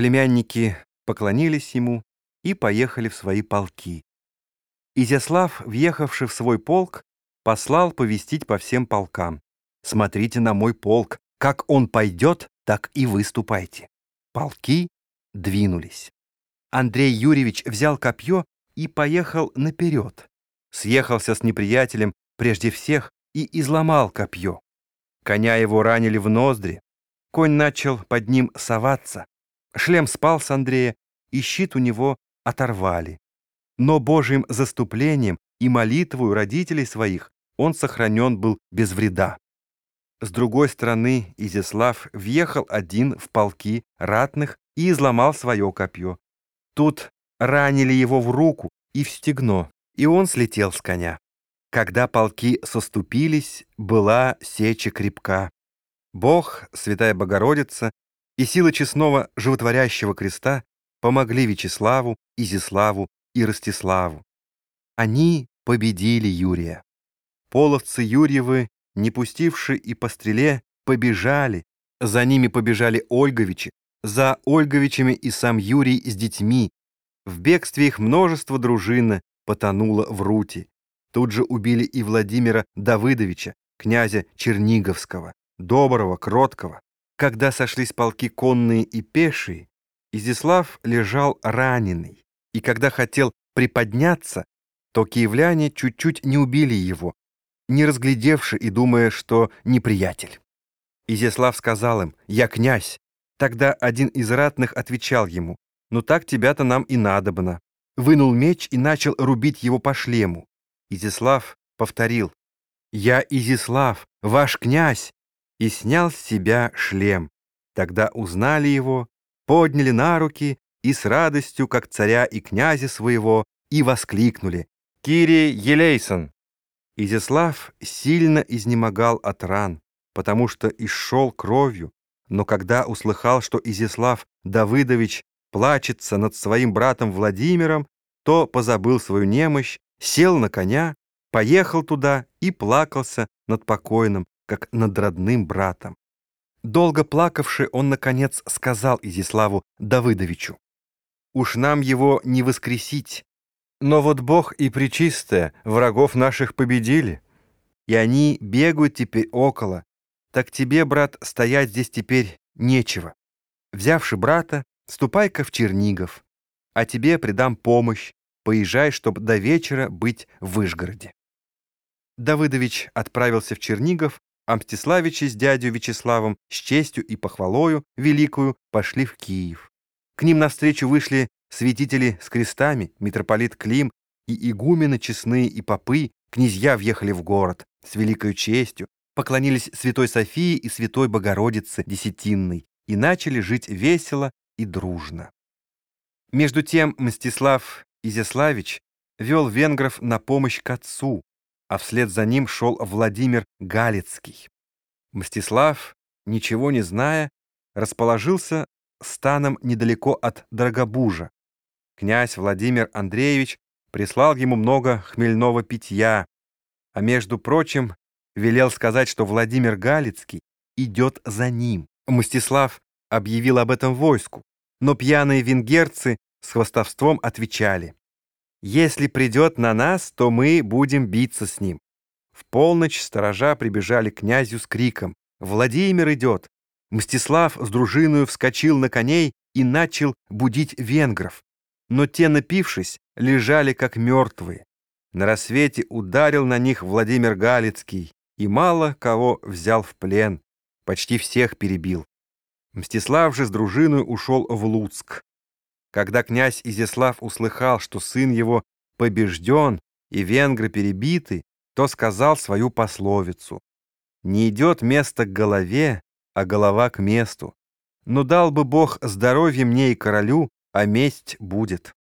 Племянники поклонились ему и поехали в свои полки. Изяслав, въехавший в свой полк, послал повестить по всем полкам. «Смотрите на мой полк, как он пойдет, так и выступайте». Полки двинулись. Андрей Юрьевич взял копье и поехал наперед. Съехался с неприятелем прежде всех и изломал копье. Коня его ранили в ноздри. Конь начал под ним соваться. Шлем спал с Андрея, и щит у него оторвали. Но Божьим заступлением и молитвою родителей своих он сохранен был без вреда. С другой стороны Изяслав въехал один в полки ратных и изломал свое копье. Тут ранили его в руку и в стегно, и он слетел с коня. Когда полки соступились, была сеча крепка. Бог, Святая Богородица и сила честного животворящего креста помогли Вячеславу, Изиславу и Ростиславу. Они победили Юрия. Половцы Юрьевы, не пустивши и по стреле, побежали. За ними побежали Ольговичи, за Ольговичами и сам Юрий с детьми. В бегстве их множество дружины потонуло в руте. Тут же убили и Владимира Давыдовича, князя Черниговского, доброго, кроткого. Когда сошлись полки конные и пешие, Изяслав лежал раненый, и когда хотел приподняться, то киевляне чуть-чуть не убили его, не разглядевши и думая, что неприятель. Изяслав сказал им, «Я князь». Тогда один из ратных отвечал ему, «Ну так тебя-то нам и надобно». Вынул меч и начал рубить его по шлему. Изяслав повторил, «Я Изяслав, ваш князь!» И снял с себя шлем. Тогда узнали его, подняли на руки и с радостью, как царя и князя своего, и воскликнули «Кири Елейсон!» Изяслав сильно изнемогал от ран, потому что исшел кровью, но когда услыхал, что Изяслав Давыдович плачется над своим братом Владимиром, то позабыл свою немощь, сел на коня, поехал туда и плакался над покойным, как над родным братом. Долго плакавший, он, наконец, сказал Изиславу Давыдовичу, «Уж нам его не воскресить, но вот Бог и Пречистая врагов наших победили, и они бегают теперь около, так тебе, брат, стоять здесь теперь нечего. Взявши брата, ступай-ка в Чернигов, а тебе придам помощь, поезжай, чтобы до вечера быть в Вышгороде». Давыдович отправился в Чернигов, а Мстиславичи с дядей Вячеславом с честью и похвалою великую пошли в Киев. К ним навстречу вышли святители с крестами, митрополит Клим и игумены честные и попы, князья въехали в город с великою честью, поклонились Святой Софии и Святой Богородице Десятинной и начали жить весело и дружно. Между тем Мстислав Изяславич вел венгров на помощь к отцу, а вслед за ним шел Владимир Галицкий. Мстислав, ничего не зная, расположился станом недалеко от Драгобужа. Князь Владимир Андреевич прислал ему много хмельного питья, а между прочим велел сказать, что Владимир Галицкий идет за ним. Мстислав объявил об этом войску, но пьяные венгерцы с хвостовством отвечали. Если придет на нас, то мы будем биться с ним. В полночь сторожа прибежали к князю с криком «Владимир идет!». Мстислав с дружиною вскочил на коней и начал будить венгров. Но те, напившись, лежали как мертвые. На рассвете ударил на них Владимир Галицкий и мало кого взял в плен, почти всех перебил. Мстислав же с дружиной ушел в Луцк. Когда князь Изяслав услыхал, что сын его побежден и венгры перебиты, то сказал свою пословицу. «Не идет место к голове, а голова к месту. Но дал бы Бог здоровье мне и королю, а месть будет».